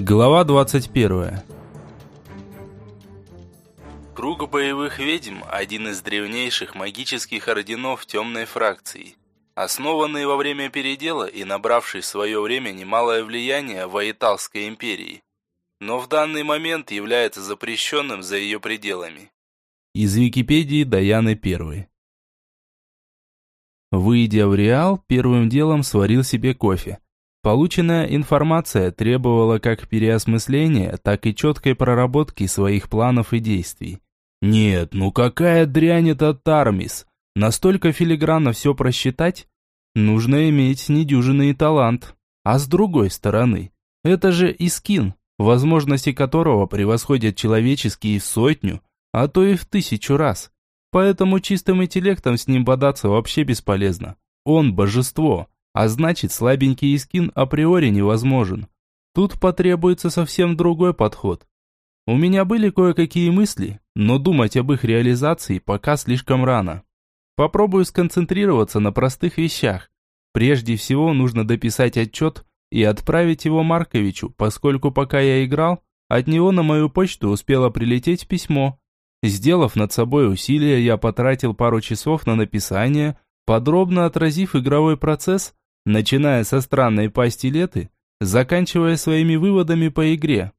Глава 21. Круг боевых ведьм – один из древнейших магических орденов темной фракции, основанный во время передела и набравший в свое время немалое влияние в Аиталской империи, но в данный момент является запрещенным за ее пределами. Из Википедии Даяны Первой. Выйдя в Реал, первым делом сварил себе кофе – Полученная информация требовала как переосмысления, так и четкой проработки своих планов и действий. Нет, ну какая дрянь этот Тармис? Настолько филигранно все просчитать? Нужно иметь недюжинный талант. А с другой стороны, это же Искин, возможности которого превосходят человеческие в сотню, а то и в тысячу раз. Поэтому чистым интеллектом с ним бодаться вообще бесполезно. Он божество, а значит, слабенький Искин априори невозможен. Тут потребуется совсем другой подход. У меня были кое-какие мысли, но думать об их реализации пока слишком рано. Попробую сконцентрироваться на простых вещах. Прежде всего нужно дописать отчет и отправить его Марковичу, поскольку пока я играл, от него на мою почту успело прилететь письмо. Сделав над собой усилия, я потратил пару часов на написание, подробно отразив игровой процесс начиная со странной пасти Леты, заканчивая своими выводами по игре.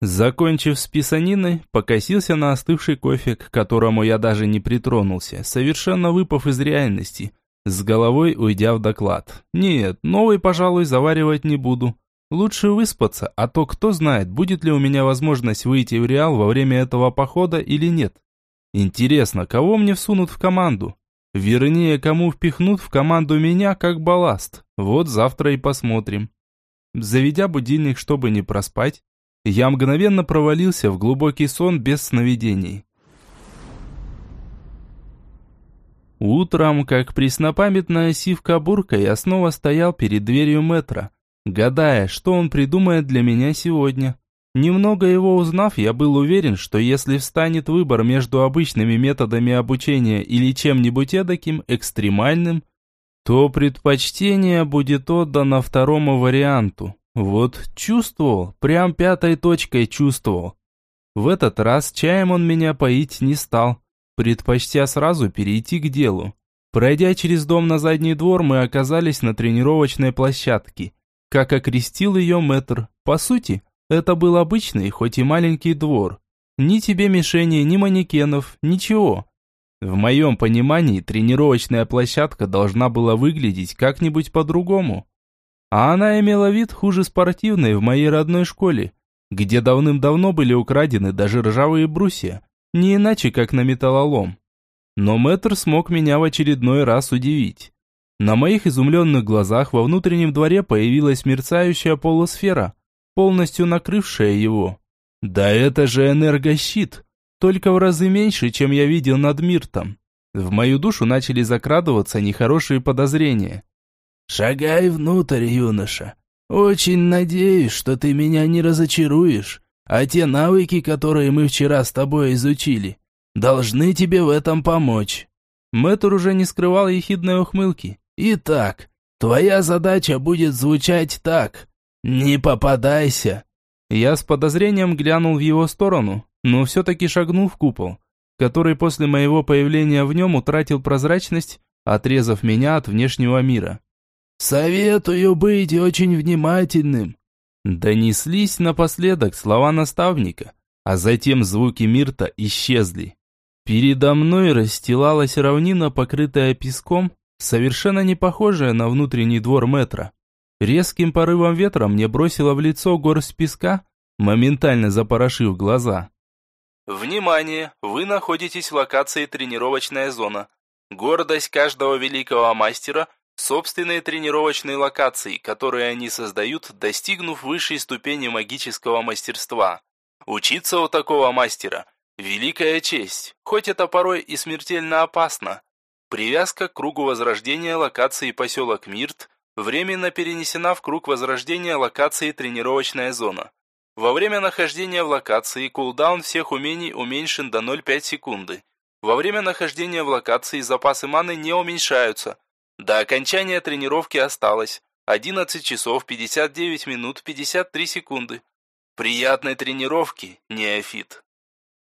Закончив с писаниной, покосился на остывший кофе, к которому я даже не притронулся, совершенно выпав из реальности, с головой уйдя в доклад. Нет, новый, пожалуй, заваривать не буду. Лучше выспаться, а то кто знает, будет ли у меня возможность выйти в Реал во время этого похода или нет. Интересно, кого мне всунут в команду? Вернее, кому впихнут в команду меня как балласт. Вот завтра и посмотрим. Заведя будильник, чтобы не проспать, я мгновенно провалился в глубокий сон без сновидений. Утром, как преснопамятная сивка-бурка, я снова стоял перед дверью метро, гадая, что он придумает для меня сегодня. Немного его узнав, я был уверен, что если встанет выбор между обычными методами обучения или чем-нибудь эдаким, экстремальным, то предпочтение будет отдано второму варианту. Вот чувствовал, прям пятой точкой чувствовал. В этот раз чаем он меня поить не стал, предпочтя сразу перейти к делу. Пройдя через дом на задний двор, мы оказались на тренировочной площадке. Как окрестил ее мэтр, по сути – это был обычный, хоть и маленький двор. Ни тебе мишени, ни манекенов, ничего. В моем понимании тренировочная площадка должна была выглядеть как-нибудь по-другому. А она имела вид хуже спортивной в моей родной школе, где давным-давно были украдены даже ржавые брусья, не иначе как на металлолом. Но мэтр смог меня в очередной раз удивить. На моих изумленных глазах во внутреннем дворе появилась мерцающая полусфера – полностью накрывшая его. Да это же энергощит, только в разы меньше, чем я видел над Миртом. В мою душу начали закрадываться нехорошие подозрения. «Шагай внутрь, юноша. Очень надеюсь, что ты меня не разочаруешь, а те навыки, которые мы вчера с тобой изучили, должны тебе в этом помочь». Мэтр уже не скрывал ехидной ухмылки. «Итак, твоя задача будет звучать так. «Не попадайся!» Я с подозрением глянул в его сторону, но все-таки шагнул в купол, который после моего появления в нем утратил прозрачность, отрезав меня от внешнего мира. «Советую быть очень внимательным!» Донеслись напоследок слова наставника, а затем звуки Мирта исчезли. Передо мной расстилалась равнина, покрытая песком, совершенно не похожая на внутренний двор метра. Резким порывом ветра мне бросило в лицо горсть песка, моментально запорошив глаза. Внимание! Вы находитесь в локации тренировочная зона. Гордость каждого великого мастера – собственные тренировочные локации, которые они создают, достигнув высшей ступени магического мастерства. Учиться у такого мастера – великая честь, хоть это порой и смертельно опасно. Привязка к кругу возрождения локации поселок Мирт Временно перенесена в круг возрождения локации тренировочная зона. Во время нахождения в локации кулдаун всех умений уменьшен до 0,5 секунды. Во время нахождения в локации запасы маны не уменьшаются. До окончания тренировки осталось 11 часов 59 минут 53 секунды. Приятной тренировки, неофит.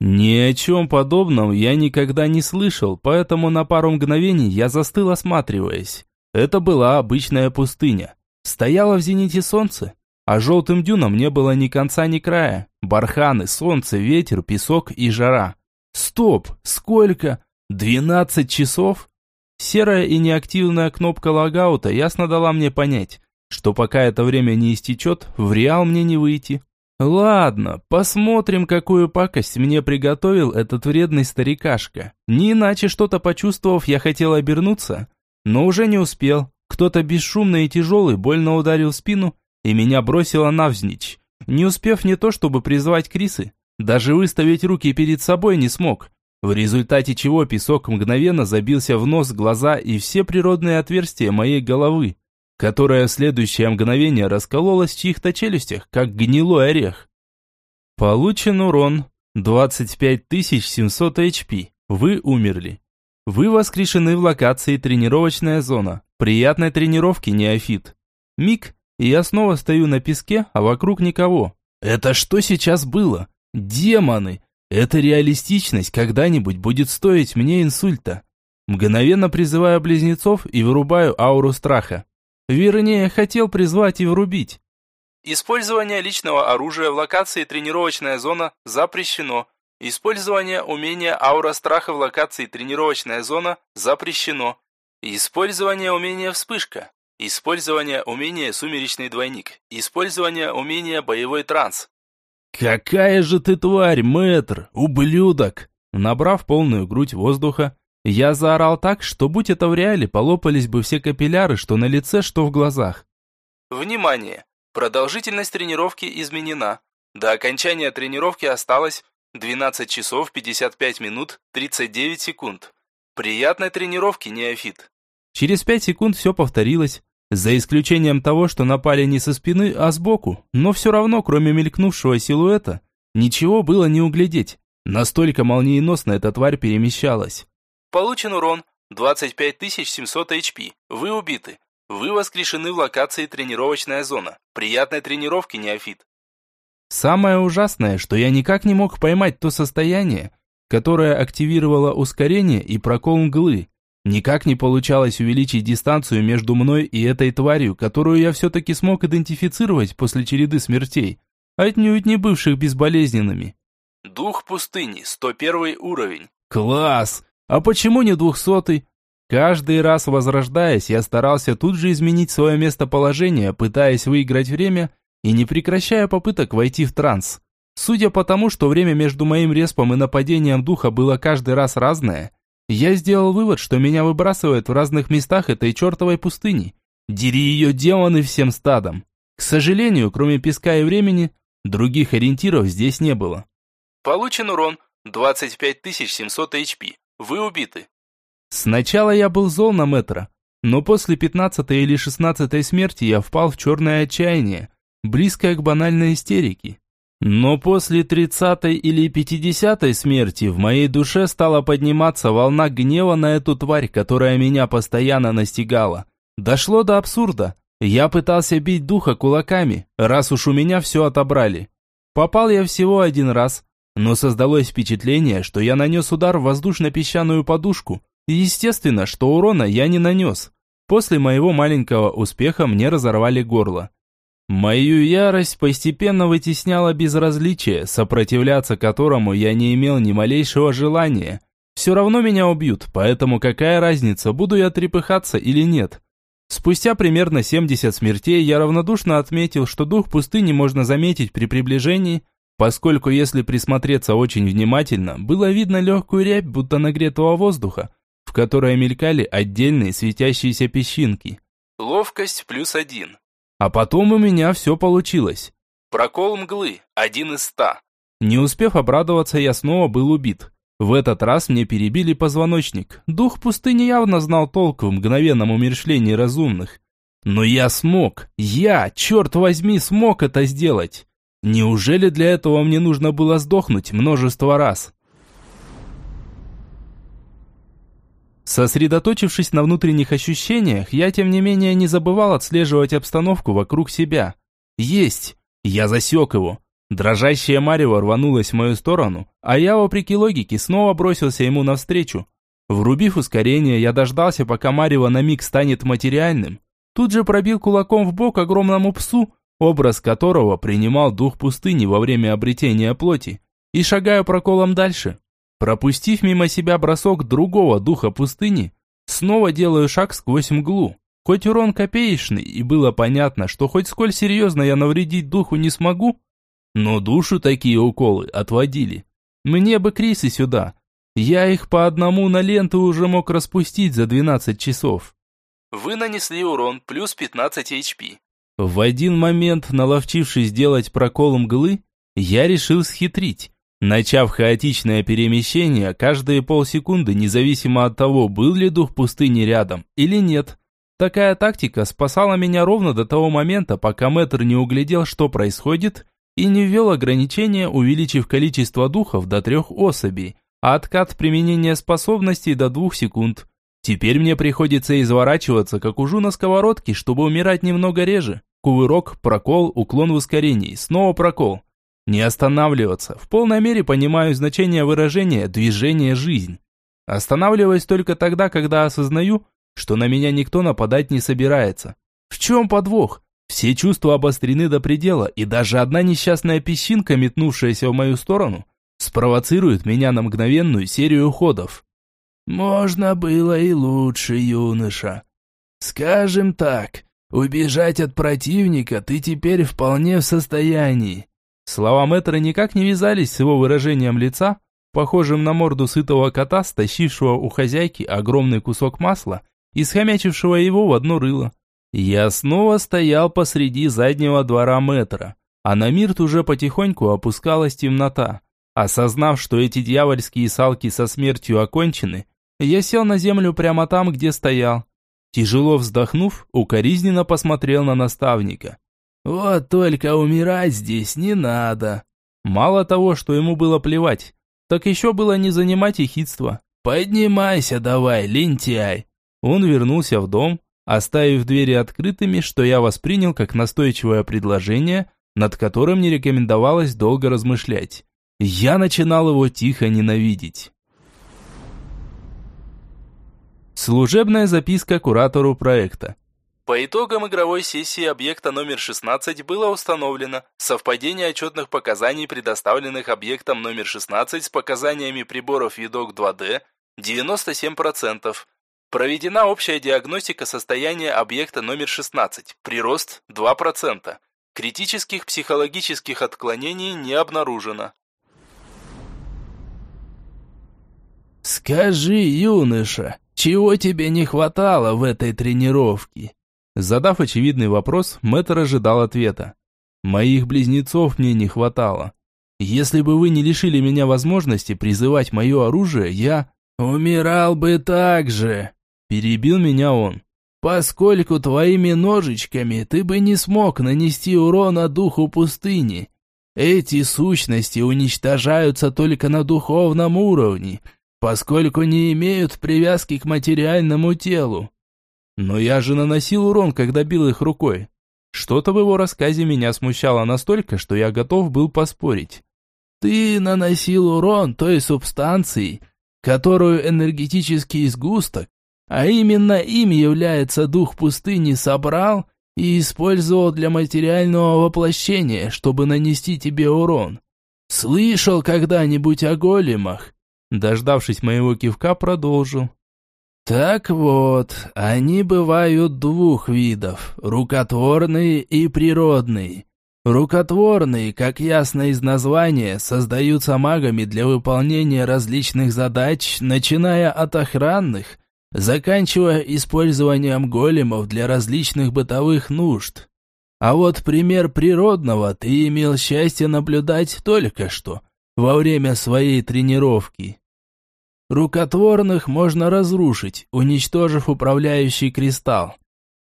Ни о чем подобном я никогда не слышал, поэтому на пару мгновений я застыл, осматриваясь. Это была обычная пустыня. Стояло в зените солнце, а желтым дюнам не было ни конца, ни края. Барханы, солнце, ветер, песок и жара. Стоп! Сколько? Двенадцать часов? Серая и неактивная кнопка логаута ясно дала мне понять, что пока это время не истечет, в реал мне не выйти. Ладно, посмотрим, какую пакость мне приготовил этот вредный старикашка. Не иначе что-то почувствовав, я хотел обернуться, но уже не успел. Кто-то бесшумный и тяжелый больно ударил в спину, и меня бросило навзничь. Не успев не то чтобы призвать Крисы, даже выставить руки перед собой не смог. В результате чего песок мгновенно забился в нос, глаза и все природные отверстия моей головы которая в следующее мгновение раскололась в чьих-то челюстях, как гнилой орех. Получен урон 25700 HP. Вы умерли. Вы воскрешены в локации тренировочная зона. Приятной тренировки, неофит. Миг, и я снова стою на песке, а вокруг никого. Это что сейчас было? Демоны! Эта реалистичность когда-нибудь будет стоить мне инсульта. Мгновенно призываю близнецов и вырубаю ауру страха. Вернее, хотел призвать и врубить. Использование личного оружия в локации тренировочная зона запрещено. Использование умения аура страха в локации тренировочная зона запрещено. Использование умения вспышка. Использование умения сумеречный двойник. Использование умения боевой транс. «Какая же ты тварь, мэтр, ублюдок!» Набрав полную грудь воздуха, я заорал так, что будь это в реале, полопались бы все капилляры, что на лице, что в глазах. Внимание! Продолжительность тренировки изменена. До окончания тренировки осталось 12 часов 55 минут 39 секунд. Приятной тренировки, неофит. Через 5 секунд все повторилось, за исключением того, что напали не со спины, а сбоку, но все равно, кроме мелькнувшего силуэта, ничего было не углядеть. Настолько молниеносно эта тварь перемещалась. Получен урон 25700 HP. Вы убиты. Вы воскрешены в локации тренировочная зона. Приятной тренировки, неофит. Самое ужасное, что я никак не мог поймать то состояние, которое активировало ускорение и прокол мглы. Никак не получалось увеличить дистанцию между мной и этой тварью, которую я все-таки смог идентифицировать после череды смертей, отнюдь не бывших безболезненными. Дух пустыни, 101 уровень. Класс! А почему не двухсотый? Каждый раз возрождаясь, я старался тут же изменить свое местоположение, пытаясь выиграть время и не прекращая попыток войти в транс. Судя по тому, что время между моим респом и нападением духа было каждый раз разное, я сделал вывод, что меня выбрасывают в разных местах этой чертовой пустыни. Дери ее демоны всем стадом. К сожалению, кроме песка и времени, других ориентиров здесь не было. Получен урон 25700 HP. Вы убиты. Сначала я был зол на Мэтра, но после пятнадцатой или шестнадцатой смерти я впал в черное отчаяние, близкое к банальной истерике. Но после тридцатой или пятидесятой смерти в моей душе стала подниматься волна гнева на эту тварь, которая меня постоянно настигала. Дошло до абсурда. Я пытался бить духа кулаками, раз уж у меня все отобрали. Попал я всего один раз, но создалось впечатление, что я нанес удар в воздушно-песчаную подушку. естественно, что урона я не нанес. После моего маленького успеха мне разорвали горло. Мою ярость постепенно вытесняла безразличие, сопротивляться которому я не имел ни малейшего желания. Все равно меня убьют, поэтому какая разница, буду я трепыхаться или нет. Спустя примерно 70 смертей я равнодушно отметил, что дух пустыни можно заметить при приближении, поскольку если присмотреться очень внимательно, было видно легкую рябь, будто нагретого воздуха, в которой мелькали отдельные светящиеся песчинки. Ловкость плюс один. А потом у меня все получилось. Прокол мглы, один из ста. Не успев обрадоваться, я снова был убит. В этот раз мне перебили позвоночник. Дух пустыни явно знал толк в мгновенном умершлении разумных. Но я смог, я, черт возьми, смог это сделать. Неужели для этого мне нужно было сдохнуть множество раз? Сосредоточившись на внутренних ощущениях, я тем не менее не забывал отслеживать обстановку вокруг себя. Есть! Я засек его. Дрожащее марево рванулось в мою сторону, а я, вопреки логике, снова бросился ему навстречу. Врубив ускорение, я дождался, пока марево на миг станет материальным. Тут же пробил кулаком в бок огромному псу, образ которого принимал дух пустыни во время обретения плоти, и шагаю проколом дальше. Пропустив мимо себя бросок другого духа пустыни, снова делаю шаг сквозь мглу. Хоть урон копеечный, и было понятно, что хоть сколь серьезно я навредить духу не смогу, но душу такие уколы отводили. Мне бы Крисы сюда. Я их по одному на ленту уже мог распустить за 12 часов. Вы нанесли урон плюс 15 HP. В один момент, наловчившись сделать прокол мглы, я решил схитрить. Начав хаотичное перемещение каждые полсекунды, независимо от того, был ли дух пустыни рядом или нет. Такая тактика спасала меня ровно до того момента, пока мэтр не углядел, что происходит, и не ввел ограничения, увеличив количество духов до трех особей, а откат применения способностей до двух секунд. Теперь мне приходится изворачиваться, как ужу на сковородке, чтобы умирать немного реже. Кувырок, прокол, уклон в ускорении, снова прокол. Не останавливаться. В полной мере понимаю значение выражения «движение жизнь». Останавливаюсь только тогда, когда осознаю, что на меня никто нападать не собирается. В чем подвох? Все чувства обострены до предела, и даже одна несчастная песчинка, метнувшаяся в мою сторону, спровоцирует меня на мгновенную серию уходов. «Можно было и лучше, юноша. Скажем так, убежать от противника ты теперь вполне в состоянии. Слова мэтра никак не вязались с его выражением лица, похожим на морду сытого кота, стащившего у хозяйки огромный кусок масла и схомячившего его в одно рыло. Я снова стоял посреди заднего двора мэтра, а на Мирт уже потихоньку опускалась темнота. Осознав, что эти дьявольские салки со смертью окончены, я сел на землю прямо там, где стоял. Тяжело вздохнув, укоризненно посмотрел на наставника. Вот только умирать здесь не надо. Мало того, что ему было плевать, так еще было не занимать ехидство. Поднимайся давай, лентяй. Он вернулся в дом, оставив двери открытыми, что я воспринял как настойчивое предложение, над которым не рекомендовалось долго размышлять. Я начинал его тихо ненавидеть. Служебная записка куратору проекта. По итогам игровой сессии объекта номер 16 было установлено совпадение отчетных показаний, предоставленных объектом номер 16 с показаниями приборов видок 2D 97%. Проведена общая диагностика состояния объекта номер 16, прирост 2%. Критических психологических отклонений не обнаружено. «Скажи, юноша, чего тебе не хватало в этой тренировке?» Задав очевидный вопрос, мэтр ожидал ответа. «Моих близнецов мне не хватало. Если бы вы не лишили меня возможности призывать мое оружие, я...» «Умирал бы так же!» Перебил меня он. «Поскольку твоими ножичками ты бы не смог нанести урона духу пустыни. Эти сущности уничтожаются только на духовном уровне, поскольку не имеют привязки к материальному телу. Но я же наносил урон, когда бил их рукой. Что-то в его рассказе меня смущало настолько, что я готов был поспорить. Ты наносил урон той субстанции, которую энергетический сгусток, а именно им является дух пустыни, собрал и использовал для материального воплощения, чтобы нанести тебе урон. Слышал когда-нибудь о големах? Дождавшись моего кивка, продолжил. Так вот, они бывают двух видов – рукотворные и природные. Рукотворные, как ясно из названия, создаются магами для выполнения различных задач, начиная от охранных, заканчивая использованием големов для различных бытовых нужд. А вот пример природного ты имел счастье наблюдать только что, во время своей тренировки. Рукотворных можно разрушить, уничтожив управляющий кристалл.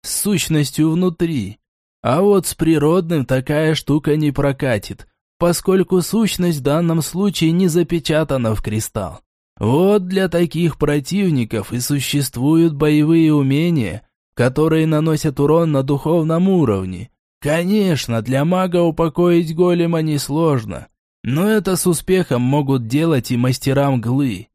С сущностью внутри. А вот с природным такая штука не прокатит, поскольку сущность в данном случае не запечатана в кристалл. Вот для таких противников и существуют боевые умения, которые наносят урон на духовном уровне. Конечно, для мага упокоить голема несложно, но это с успехом могут делать и мастера мглы.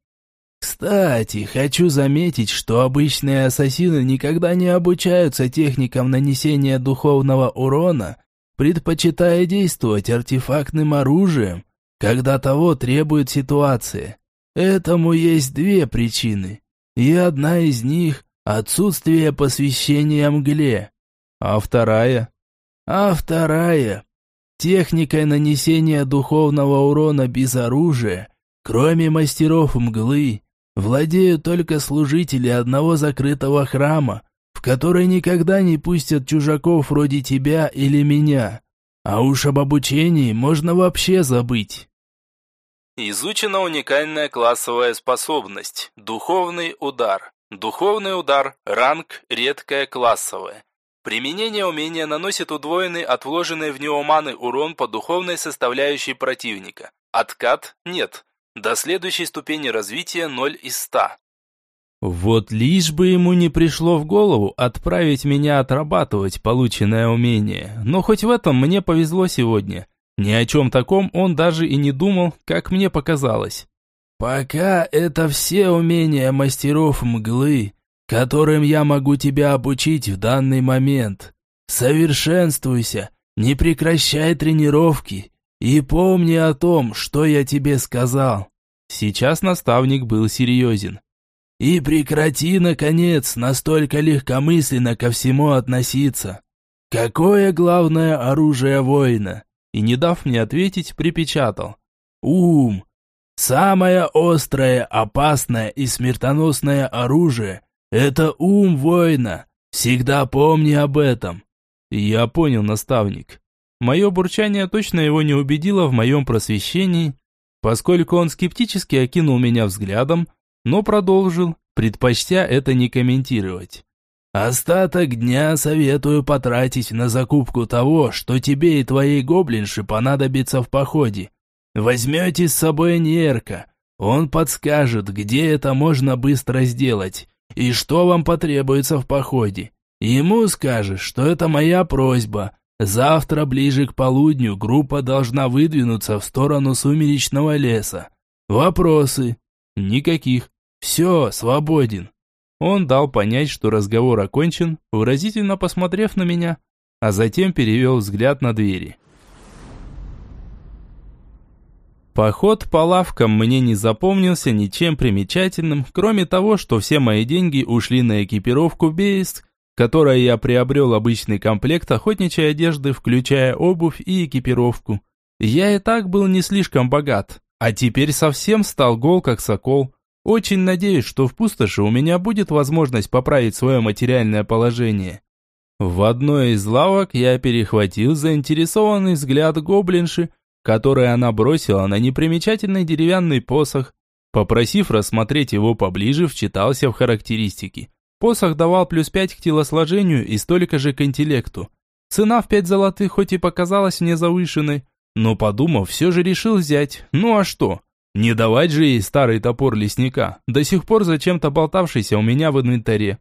Кстати, хочу заметить, что обычные ассасины никогда не обучаются техникам нанесения духовного урона, предпочитая действовать артефактным оружием, когда того требует ситуация. Этому есть две причины, и одна из них – отсутствие посвящения мгле. А вторая? А вторая – техникой нанесения духовного урона без оружия, кроме мастеров мглы, владеют только служители одного закрытого храма, в который никогда не пустят чужаков вроде тебя или меня. А уж об обучении можно вообще забыть. Изучена уникальная классовая способность – духовный удар. Духовный удар, ранг, редкая классовая. Применение умения наносит удвоенный от вложенной в него маны урон по духовной составляющей противника. Откат – нет. До следующей ступени развития 0 из 100. Вот лишь бы ему не пришло в голову отправить меня отрабатывать полученное умение. Но хоть в этом мне повезло сегодня. Ни о чем таком он даже и не думал, как мне показалось. «Пока это все умения мастеров мглы, которым я могу тебя обучить в данный момент. Совершенствуйся, не прекращай тренировки и помни о том, что я тебе сказал». Сейчас наставник был серьезен. «И прекрати, наконец, настолько легкомысленно ко всему относиться. Какое главное оружие воина?» и, не дав мне ответить, припечатал. «Ум! Самое острое, опасное и смертоносное оружие – это ум воина. Всегда помни об этом». Я понял, наставник. Мое бурчание точно его не убедило в моем просвещении, поскольку он скептически окинул меня взглядом, но продолжил, предпочтя это не комментировать. Остаток дня советую потратить на закупку того, что тебе и твоей гоблинше понадобится в походе. Возьмете с собой Нерка. Он подскажет, где это можно быстро сделать и что вам потребуется в походе. Ему скажешь, что это моя просьба. Завтра ближе к полудню группа должна выдвинуться в сторону сумеречного леса. Вопросы? Никаких. Все, свободен. Он дал понять, что разговор окончен, выразительно посмотрев на меня, а затем перевел взгляд на двери. Поход по лавкам мне не запомнился ничем примечательным, кроме того, что все мои деньги ушли на экипировку Бейст, которая я приобрел обычный комплект охотничьей одежды, включая обувь и экипировку. Я и так был не слишком богат, а теперь совсем стал гол как сокол. Очень надеюсь, что в пустоши у меня будет возможность поправить свое материальное положение. В одной из лавок я перехватил заинтересованный взгляд гоблинши, который она бросила на непримечательный деревянный посох. Попросив рассмотреть его поближе, вчитался в характеристики. Посох давал плюс 5 к телосложению и столько же к интеллекту. Цена в 5 золотых хоть и показалась мне завышенной, но подумав, все же решил взять. Ну а что? Не давать же ей старый топор лесника, до сих пор зачем-то болтавшийся у меня в инвентаре.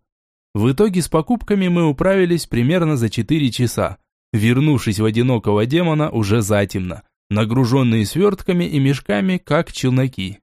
В итоге с покупками мы управились примерно за 4 часа, вернувшись в одинокого демона уже затемно, нагруженные свертками и мешками, как челноки.